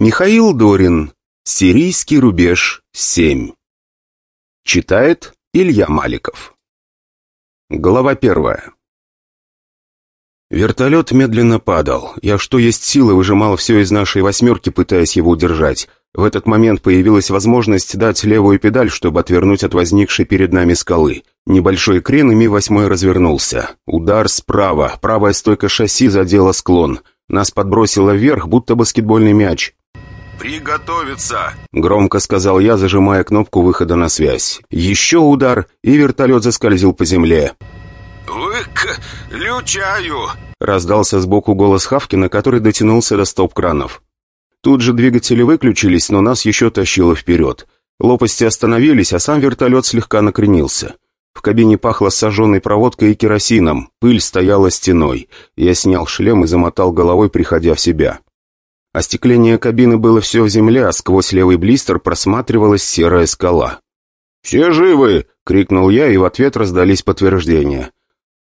Михаил Дорин. Сирийский рубеж 7. Читает Илья Маликов. Глава первая. Вертолет медленно падал. Я что есть силы выжимал все из нашей восьмерки, пытаясь его удержать. В этот момент появилась возможность дать левую педаль, чтобы отвернуть от возникшей перед нами скалы. Небольшой крен, и Ми-8 развернулся. Удар справа, правая стойка шасси задела склон. Нас подбросило вверх, будто баскетбольный мяч. «Приготовиться!» — громко сказал я, зажимая кнопку выхода на связь. Еще удар, и вертолет заскользил по земле. «Выключаю!» — раздался сбоку голос Хавкина, который дотянулся до стоп-кранов. Тут же двигатели выключились, но нас еще тащило вперед. Лопасти остановились, а сам вертолет слегка накренился. В кабине пахло сожженной проводкой и керосином, пыль стояла стеной. Я снял шлем и замотал головой, приходя в себя. Остекление кабины было все в земле, а сквозь левый блистер просматривалась серая скала. «Все живы!» — крикнул я, и в ответ раздались подтверждения.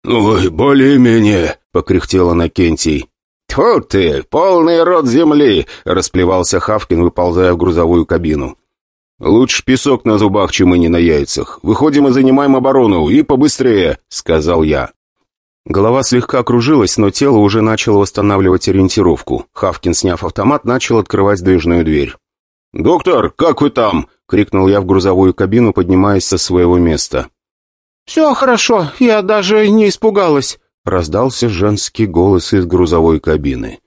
«Ой, более-менее!» — покряхтел Накентий. «Тьфу ты, полный рот земли!» — расплевался Хавкин, выползая в грузовую кабину. «Лучше песок на зубах, чем и не на яйцах. Выходим и занимаем оборону, и побыстрее!» — сказал я. Голова слегка кружилась, но тело уже начало восстанавливать ориентировку. Хавкин, сняв автомат, начал открывать сдвижную дверь. «Доктор, как вы там?» — крикнул я в грузовую кабину, поднимаясь со своего места. «Все хорошо, я даже не испугалась», — раздался женский голос из грузовой кабины.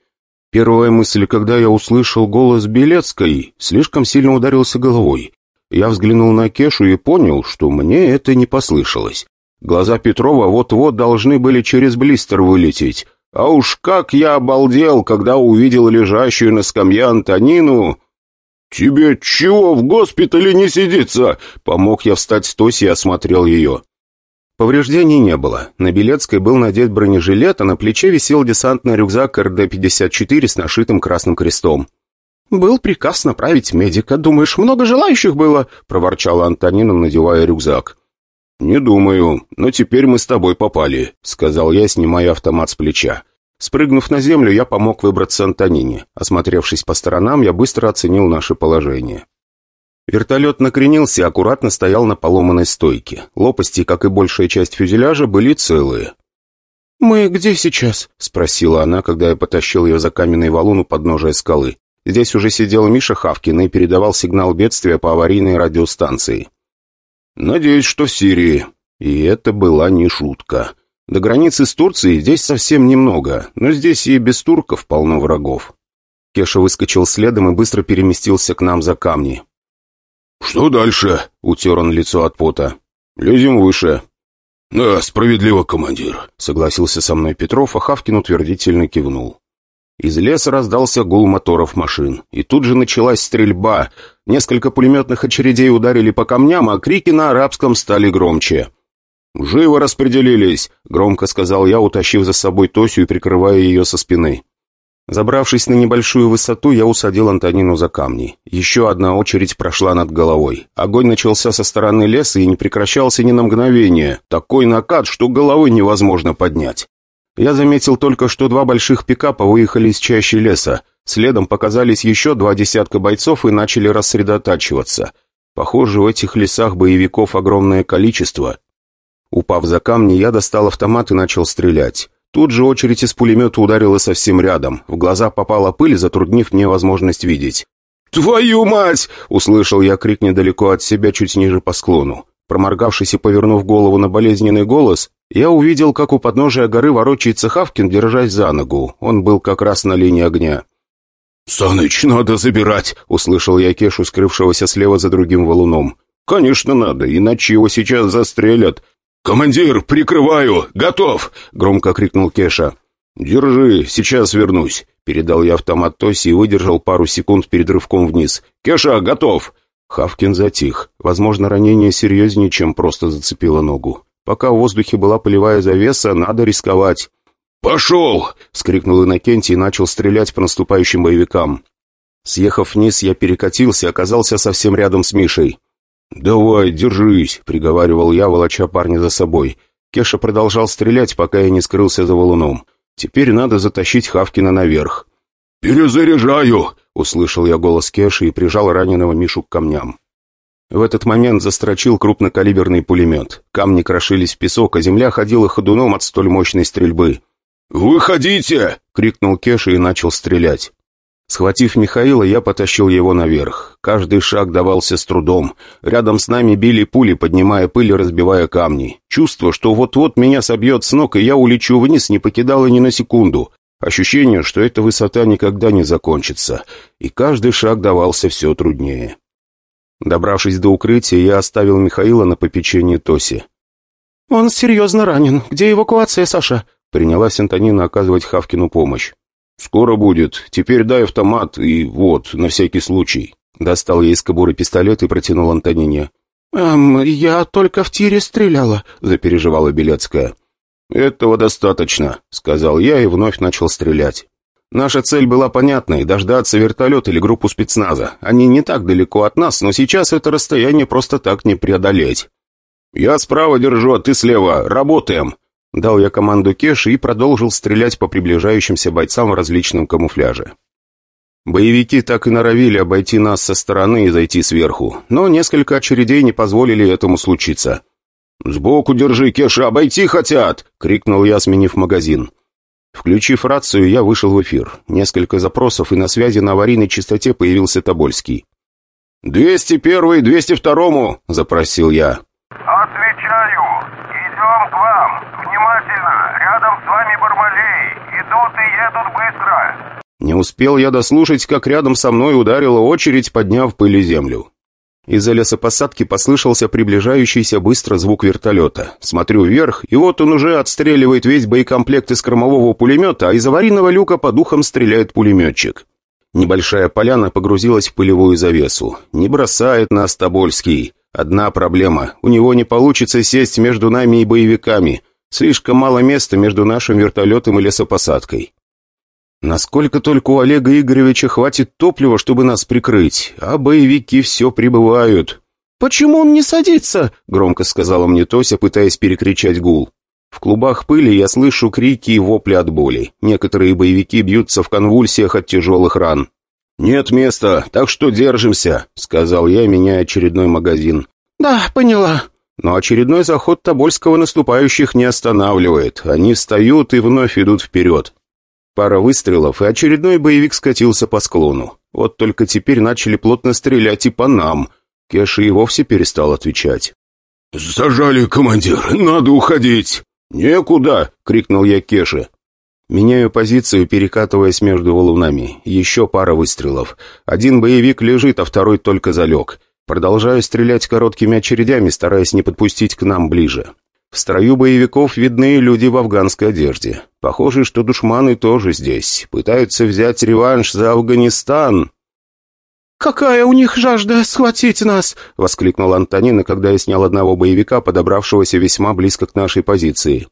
Первая мысль, когда я услышал голос Белецкой, слишком сильно ударился головой. Я взглянул на Кешу и понял, что мне это не послышалось. Глаза Петрова вот-вот должны были через блистер вылететь. А уж как я обалдел, когда увидел лежащую на скамье Антонину... «Тебе чего в госпитале не сидится?» Помог я встать с Тоси и осмотрел ее. Повреждений не было. На Белецкой был надет бронежилет, а на плече висел десантный рюкзак РД-54 с нашитым красным крестом. «Был приказ направить медика. Думаешь, много желающих было?» — проворчала Антонина, надевая рюкзак. «Не думаю, но теперь мы с тобой попали», — сказал я, снимая автомат с плеча. Спрыгнув на землю, я помог выбраться Антонине. Осмотревшись по сторонам, я быстро оценил наше положение. Вертолет накренился и аккуратно стоял на поломанной стойке. Лопасти, как и большая часть фюзеляжа, были целые. «Мы где сейчас?» — спросила она, когда я потащил ее за каменный валун у подножия скалы. Здесь уже сидел Миша Хавкин и передавал сигнал бедствия по аварийной радиостанции. «Надеюсь, что в Сирии». И это была не шутка. До границы с Турцией здесь совсем немного, но здесь и без турков полно врагов. Кеша выскочил следом и быстро переместился к нам за камни. «Что дальше?» — утер он лицо от пота. «Лезем выше». «Да, справедливо, командир», — согласился со мной Петров, а Хавкин утвердительно кивнул. Из леса раздался гул моторов машин, и тут же началась стрельба. Несколько пулеметных очередей ударили по камням, а крики на арабском стали громче. «Живо распределились», — громко сказал я, утащив за собой Тосю и прикрывая ее со спины. Забравшись на небольшую высоту, я усадил Антонину за камни. Еще одна очередь прошла над головой. Огонь начался со стороны леса и не прекращался ни на мгновение. Такой накат, что головы невозможно поднять. Я заметил только, что два больших пикапа выехали из чащи леса. Следом показались еще два десятка бойцов и начали рассредотачиваться. Похоже, в этих лесах боевиков огромное количество. Упав за камни, я достал автомат и начал стрелять. Тут же очередь из пулемета ударила совсем рядом. В глаза попала пыль, затруднив мне возможность видеть. «Твою мать!» — услышал я крик недалеко от себя, чуть ниже по склону. Проморгавшись и повернув голову на болезненный голос, я увидел, как у подножия горы ворочается Хавкин, держась за ногу. Он был как раз на линии огня. «Саныч, надо забирать!» — услышал я Кешу, скрывшегося слева за другим валуном. «Конечно надо, иначе его сейчас застрелят. «Командир, прикрываю! Готов!» — громко крикнул Кеша. «Держи, сейчас вернусь», — передал я автомат Тоси и выдержал пару секунд перед рывком вниз. «Кеша, готов!» Хавкин затих. Возможно, ранение серьезнее, чем просто зацепило ногу. Пока в воздухе была полевая завеса, надо рисковать. «Пошел!» — скрикнул Иннокентий и начал стрелять по наступающим боевикам. Съехав вниз, я перекатился и оказался совсем рядом с Мишей. «Давай, держись», — приговаривал я, волоча парня за собой. Кеша продолжал стрелять, пока я не скрылся за валуном. Теперь надо затащить Хавкина наверх. «Перезаряжаю!» — услышал я голос Кеши и прижал раненого Мишу к камням. В этот момент застрочил крупнокалиберный пулемет. Камни крошились в песок, а земля ходила ходуном от столь мощной стрельбы. «Выходите!» — крикнул Кеша и начал стрелять. Схватив Михаила, я потащил его наверх. Каждый шаг давался с трудом. Рядом с нами били пули, поднимая пыль и разбивая камни. Чувство, что вот-вот меня собьет с ног, и я улечу вниз, не покидало ни на секунду. Ощущение, что эта высота никогда не закончится. И каждый шаг давался все труднее. Добравшись до укрытия, я оставил Михаила на попечении Тоси. «Он серьезно ранен. Где эвакуация, Саша?» Принялась Антонина оказывать Хавкину помощь. «Скоро будет. Теперь дай автомат и вот, на всякий случай». Достал я из кобуры пистолет и протянул Антонине. «Эм, я только в тире стреляла», — запереживала Белецкая. «Этого достаточно», — сказал я и вновь начал стрелять. Наша цель была понятной — дождаться вертолет или группу спецназа. Они не так далеко от нас, но сейчас это расстояние просто так не преодолеть. «Я справа держу, а ты слева. Работаем!» Дал я команду Кеши и продолжил стрелять по приближающимся бойцам в различном камуфляже. Боевики так и норовили обойти нас со стороны и зайти сверху, но несколько очередей не позволили этому случиться. «Сбоку держи, Кеша, обойти хотят!» — крикнул я, сменив магазин. Включив рацию, я вышел в эфир. Несколько запросов, и на связи на аварийной частоте появился Тобольский. «Двести первый, двести второму!» — запросил я. «Отвечаю! Идем к вам! Внимательно! Рядом с вами Бармалей! Идут и едут быстро!» Не успел я дослушать, как рядом со мной ударила очередь, подняв пыли землю. Из-за лесопосадки послышался приближающийся быстро звук вертолета. Смотрю вверх, и вот он уже отстреливает весь боекомплект из кормового пулемета, а из аварийного люка по духам стреляет пулеметчик. Небольшая поляна погрузилась в пылевую завесу. Не бросает нас Тобольский. Одна проблема. У него не получится сесть между нами и боевиками. Слишком мало места между нашим вертолетом и лесопосадкой. Насколько только у Олега Игоревича хватит топлива, чтобы нас прикрыть, а боевики все прибывают. «Почему он не садится?» — громко сказала мне Тося, пытаясь перекричать гул. В клубах пыли я слышу крики и вопли от боли. Некоторые боевики бьются в конвульсиях от тяжелых ран. «Нет места, так что держимся», — сказал я, меняя очередной магазин. «Да, поняла». Но очередной заход Тобольского наступающих не останавливает. Они встают и вновь идут вперед. Пара выстрелов, и очередной боевик скатился по склону. Вот только теперь начали плотно стрелять и по нам. Кеша и вовсе перестал отвечать. «Зажали, командир, надо уходить!» «Некуда!» — крикнул я Кеше. Меняю позицию, перекатываясь между валунами. Еще пара выстрелов. Один боевик лежит, а второй только залег. Продолжаю стрелять короткими очередями, стараясь не подпустить к нам ближе. В строю боевиков видны люди в афганской одежде. Похоже, что душманы тоже здесь. Пытаются взять реванш за Афганистан. «Какая у них жажда схватить нас!» — воскликнула Антонина, когда я снял одного боевика, подобравшегося весьма близко к нашей позиции.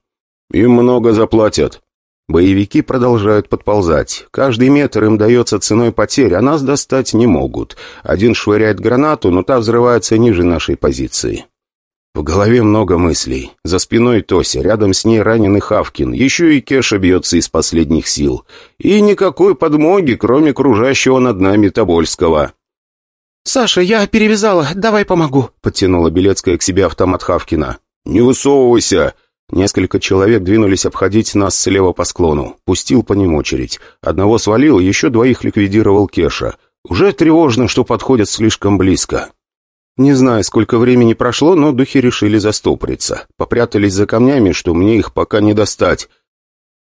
«Им много заплатят». Боевики продолжают подползать. Каждый метр им дается ценой потерь, а нас достать не могут. Один швыряет гранату, но та взрывается ниже нашей позиции. В голове много мыслей. За спиной Тося, рядом с ней раненый Хавкин. Еще и Кеша бьется из последних сил. И никакой подмоги, кроме кружащего над нами Тобольского. «Саша, я перевязала, давай помогу», — подтянула Белецкая к себе автомат Хавкина. «Не высовывайся!» Несколько человек двинулись обходить нас слева по склону. Пустил по ним очередь. Одного свалил, еще двоих ликвидировал Кеша. Уже тревожно, что подходят слишком близко. Не знаю, сколько времени прошло, но духи решили застопориться. Попрятались за камнями, что мне их пока не достать.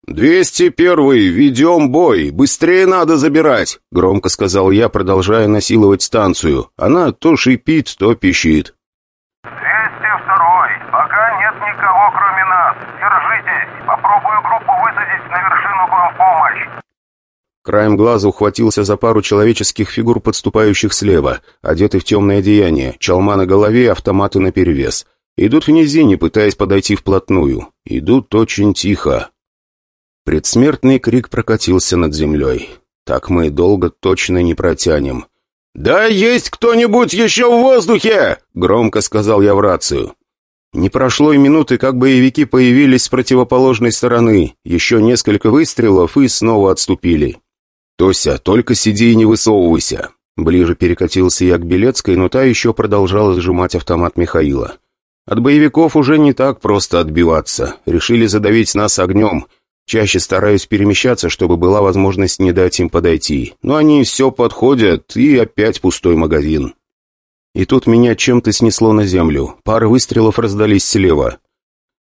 «Двести первый, ведем бой! Быстрее надо забирать!» — громко сказал я, продолжая насиловать станцию. Она то шипит, то пищит. «Двести второй, пока нет никого, кроме нас. Держитесь, попробую группу высадить на вершину к вам в помощь!» Краем глаза ухватился за пару человеческих фигур, подступающих слева, одеты в темное одеяние, чалма на голове, автоматы наперевес. Идут в низине, пытаясь подойти вплотную. Идут очень тихо. Предсмертный крик прокатился над землей. Так мы долго точно не протянем. «Да есть кто-нибудь еще в воздухе!» — громко сказал я в рацию. Не прошло и минуты, как боевики появились с противоположной стороны. Еще несколько выстрелов и снова отступили. «Тося, только сиди и не высовывайся!» Ближе перекатился я к Белецкой, но та еще продолжала сжимать автомат Михаила. От боевиков уже не так просто отбиваться. Решили задавить нас огнем. Чаще стараюсь перемещаться, чтобы была возможность не дать им подойти. Но они все подходят, и опять пустой магазин. И тут меня чем-то снесло на землю. Пара выстрелов раздались слева.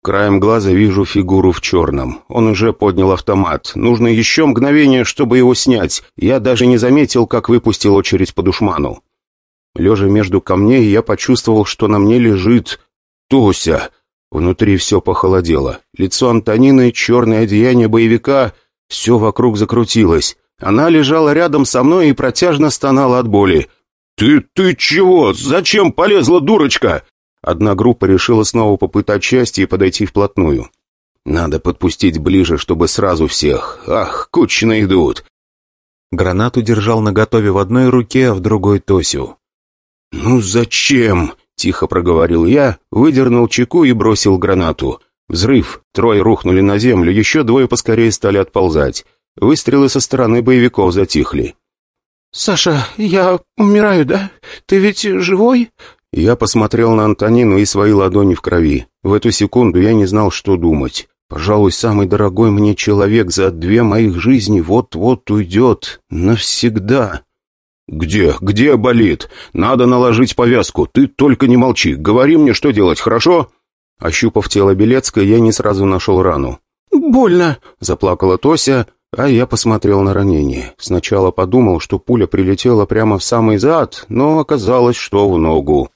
Краем глаза вижу фигуру в черном. Он уже поднял автомат. Нужно еще мгновение, чтобы его снять. Я даже не заметил, как выпустил очередь по душману. Лежа между камней, я почувствовал, что на мне лежит Тося. Внутри все похолодело. Лицо Антонины, черное одеяние боевика. Все вокруг закрутилось. Она лежала рядом со мной и протяжно стонала от боли. «Ты... ты чего? Зачем полезла, дурочка?» Одна группа решила снова попытать счастье и подойти вплотную. Надо подпустить ближе, чтобы сразу всех. Ах, кучно идут. Гранату держал наготове в одной руке, а в другой Тосю. «Ну зачем?» — тихо проговорил я, выдернул чеку и бросил гранату. Взрыв. Трое рухнули на землю, еще двое поскорее стали отползать. Выстрелы со стороны боевиков затихли. «Саша, я умираю, да? Ты ведь живой?» Я посмотрел на Антонину и свои ладони в крови. В эту секунду я не знал, что думать. Пожалуй, самый дорогой мне человек за две моих жизни вот-вот уйдет. Навсегда. «Где? Где болит? Надо наложить повязку. Ты только не молчи. Говори мне, что делать, хорошо?» Ощупав тело Белецкой, я не сразу нашел рану. «Больно!» — заплакала Тося, а я посмотрел на ранение. Сначала подумал, что пуля прилетела прямо в самый зад, но оказалось, что в ногу.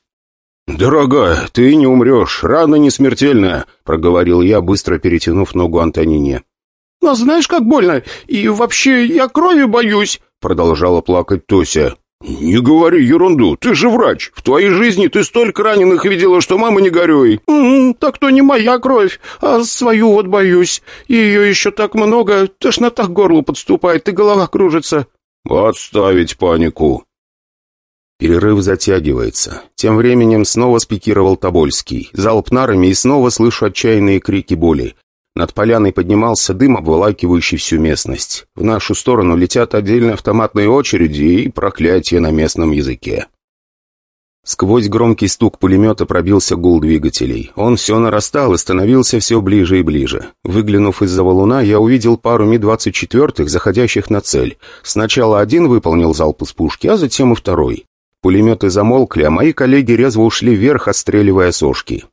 «Дорогая, ты не умрешь, рана не смертельная», — проговорил я, быстро перетянув ногу Антонине. «Но знаешь, как больно? И вообще, я крови боюсь», — продолжала плакать Тося. «Не говори ерунду, ты же врач. В твоей жизни ты столько раненых видела, что мама не горюй». «М -м, «Так то не моя кровь, а свою вот боюсь. Ее еще так много, тошнота к горлу подступает, и голова кружится». «Отставить панику. Перерыв затягивается. Тем временем снова спикировал Тобольский. Залп нарами и снова слышу отчаянные крики боли. Над поляной поднимался дым, обволакивающий всю местность. В нашу сторону летят отдельные автоматные очереди и проклятия на местном языке. Сквозь громкий стук пулемета пробился гул двигателей. Он все нарастал и становился все ближе и ближе. Выглянув из-за валуна, я увидел пару Ми-24, заходящих на цель. Сначала один выполнил залп из пушки, а затем и второй. Пулеметы замолкли, а мои коллеги резво ушли вверх, отстреливая сошки.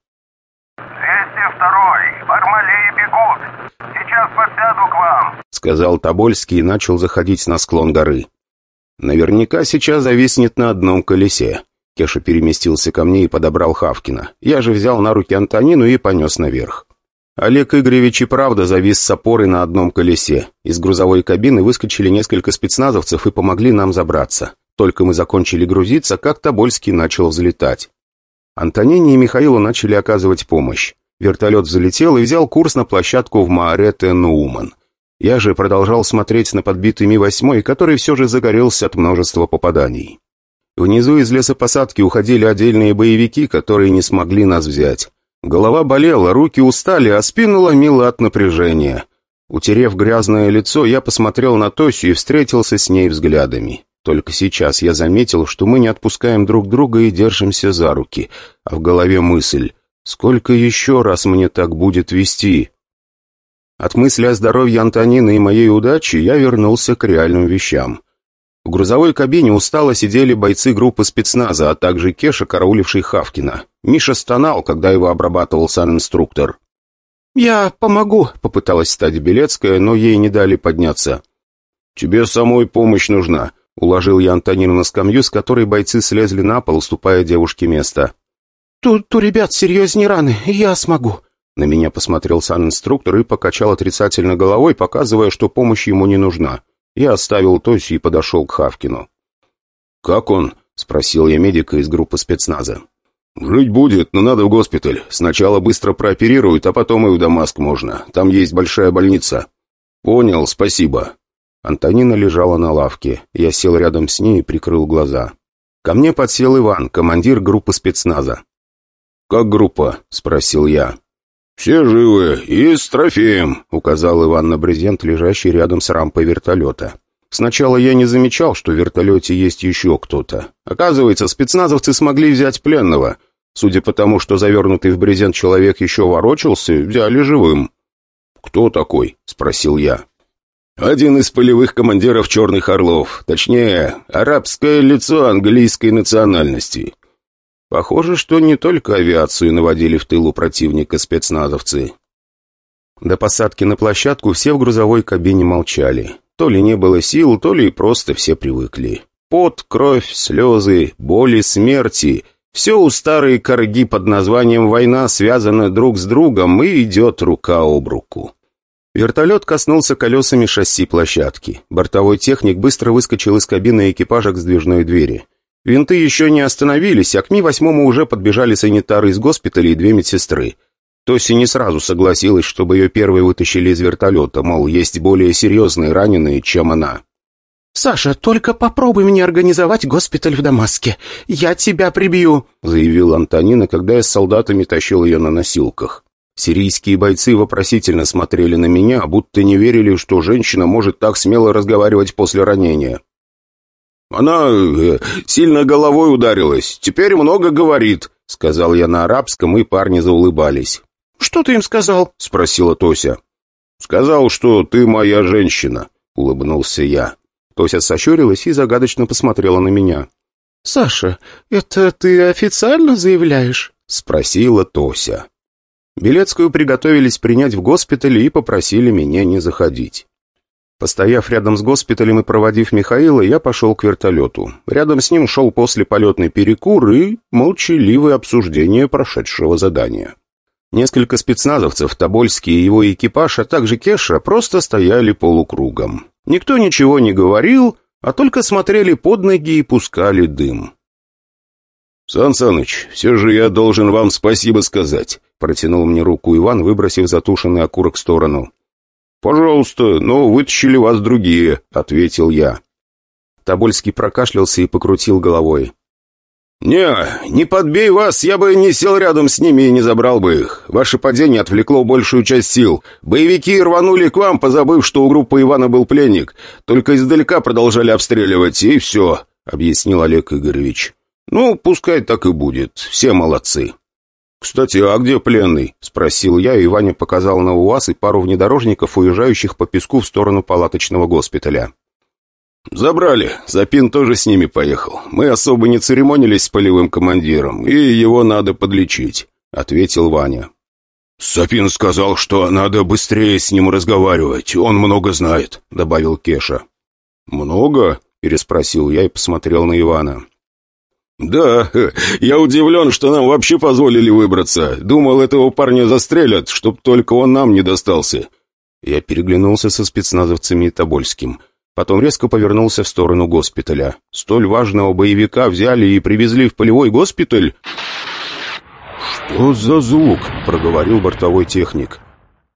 «202-й! Бармалеи бегут! Сейчас подсяду к вам!» Сказал Тобольский и начал заходить на склон горы. «Наверняка сейчас зависнет на одном колесе». Кеша переместился ко мне и подобрал Хавкина. Я же взял на руки Антонину и понес наверх. Олег Игоревич и правда завис с опорой на одном колесе. Из грузовой кабины выскочили несколько спецназовцев и помогли нам забраться. Только мы закончили грузиться, как Тобольский начал взлетать. Антонине и Михаилу начали оказывать помощь. Вертолет взлетел и взял курс на площадку в Маарете-Нууман. Я же продолжал смотреть на подбитый Ми-8, который все же загорелся от множества попаданий. Внизу из лесопосадки уходили отдельные боевики, которые не смогли нас взять. Голова болела, руки устали, а спину ломило от напряжения. Утерев грязное лицо, я посмотрел на Тосю и встретился с ней взглядами. Только сейчас я заметил, что мы не отпускаем друг друга и держимся за руки, а в голове мысль «Сколько еще раз мне так будет вести?» От мысли о здоровье Антонины и моей удачи я вернулся к реальным вещам. В грузовой кабине устало сидели бойцы группы спецназа, а также Кеша, карауливший Хавкина. Миша стонал, когда его обрабатывал сан-инструктор. «Я помогу», — попыталась стать Белецкая, но ей не дали подняться. «Тебе самой помощь нужна. Уложил я Антонину на скамью, с которой бойцы слезли на пол, уступая девушке место. «Тут у ребят серьезнее раны, я смогу». На меня посмотрел сан-инструктор и покачал отрицательно головой, показывая, что помощь ему не нужна. Я оставил Тосю и подошел к Хавкину. «Как он?» — спросил я медика из группы спецназа. «Жить будет, но надо в госпиталь. Сначала быстро прооперируют, а потом и в Дамаск можно. Там есть большая больница». «Понял, спасибо». Антонина лежала на лавке. Я сел рядом с ней и прикрыл глаза. Ко мне подсел Иван, командир группы спецназа. «Как группа?» — спросил я. «Все живы и с трофеем», — указал Иван на брезент, лежащий рядом с рампой вертолета. Сначала я не замечал, что в вертолете есть еще кто-то. Оказывается, спецназовцы смогли взять пленного. Судя по тому, что завернутый в брезент человек еще ворочался, взяли живым. «Кто такой?» — спросил я. «Один из полевых командиров «Черных орлов». Точнее, арабское лицо английской национальности». Похоже, что не только авиацию наводили в тылу противника спецназовцы. До посадки на площадку все в грузовой кабине молчали. То ли не было сил, то ли просто все привыкли. Пот, кровь, слезы, боли, смерти — все у старой корги под названием «Война» связано друг с другом и идет рука об руку. Вертолет коснулся колесами шасси площадки. Бортовой техник быстро выскочил из кабины экипажа к сдвижной двери. Винты еще не остановились, а к Ми-8 уже подбежали санитары из госпиталя и две медсестры. Тоси не сразу согласилась, чтобы ее первой вытащили из вертолета, мол, есть более серьезные раненые, чем она. «Саша, только попробуй мне организовать госпиталь в Дамаске. Я тебя прибью», — заявил Антонина, когда я с солдатами тащил ее на носилках. Сирийские бойцы вопросительно смотрели на меня, будто не верили, что женщина может так смело разговаривать после ранения. «Она э, сильно головой ударилась. Теперь много говорит», — сказал я на арабском, и парни заулыбались. «Что ты им сказал?» — спросила Тося. «Сказал, что ты моя женщина», — улыбнулся я. Тося сощурилась и загадочно посмотрела на меня. «Саша, это ты официально заявляешь?» — спросила Тося. Белецкую приготовились принять в госпитале и попросили меня не заходить. Постояв рядом с госпиталем и проводив Михаила, я пошел к вертолету. Рядом с ним шел после полетный перекур и молчаливое обсуждение прошедшего задания. Несколько спецназовцев, Тобольский и его экипаж, а также Кеша просто стояли полукругом. Никто ничего не говорил, а только смотрели под ноги и пускали дым. «Сан Саныч, все же я должен вам спасибо сказать», — протянул мне руку Иван, выбросив затушенный окурок в сторону. «Пожалуйста, но вытащили вас другие», — ответил я. Тобольский прокашлялся и покрутил головой. «Не, не подбей вас, я бы не сел рядом с ними и не забрал бы их. Ваше падение отвлекло большую часть сил. Боевики рванули к вам, позабыв, что у группы Ивана был пленник. Только издалека продолжали обстреливать, и все», — объяснил Олег Игоревич. «Ну, пускай так и будет. Все молодцы». «Кстати, а где пленный?» — спросил я, и Ваня показал на УАЗ и пару внедорожников, уезжающих по песку в сторону палаточного госпиталя. «Забрали. Запин тоже с ними поехал. Мы особо не церемонились с полевым командиром, и его надо подлечить», — ответил Ваня. «Сапин сказал, что надо быстрее с ним разговаривать. Он много знает», — добавил Кеша. «Много?» — переспросил я и посмотрел на Ивана. «Да, я удивлен, что нам вообще позволили выбраться. Думал, этого парня застрелят, чтоб только он нам не достался». Я переглянулся со спецназовцами и Тобольским. Потом резко повернулся в сторону госпиталя. Столь важного боевика взяли и привезли в полевой госпиталь. «Что за звук?» — проговорил бортовой техник.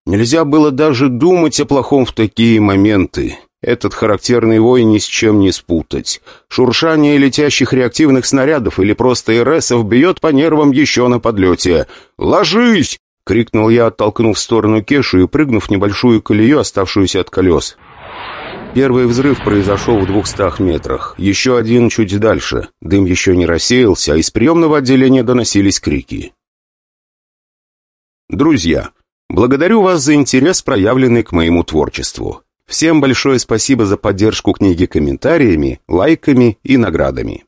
Нельзя было даже думать о плохом в такие моменты. Этот характерный вой ни с чем не спутать. Шуршание летящих реактивных снарядов или просто РСов бьет по нервам еще на подлете. «Ложись!» — крикнул я, оттолкнув в сторону Кешу и прыгнув в небольшую колею, оставшуюся от колес. Первый взрыв произошел в двухстах метрах, еще один чуть дальше. Дым еще не рассеялся, а из приемного отделения доносились крики. Друзья, благодарю вас за интерес, проявленный к моему творчеству. Всем большое спасибо за поддержку книги комментариями, лайками и наградами.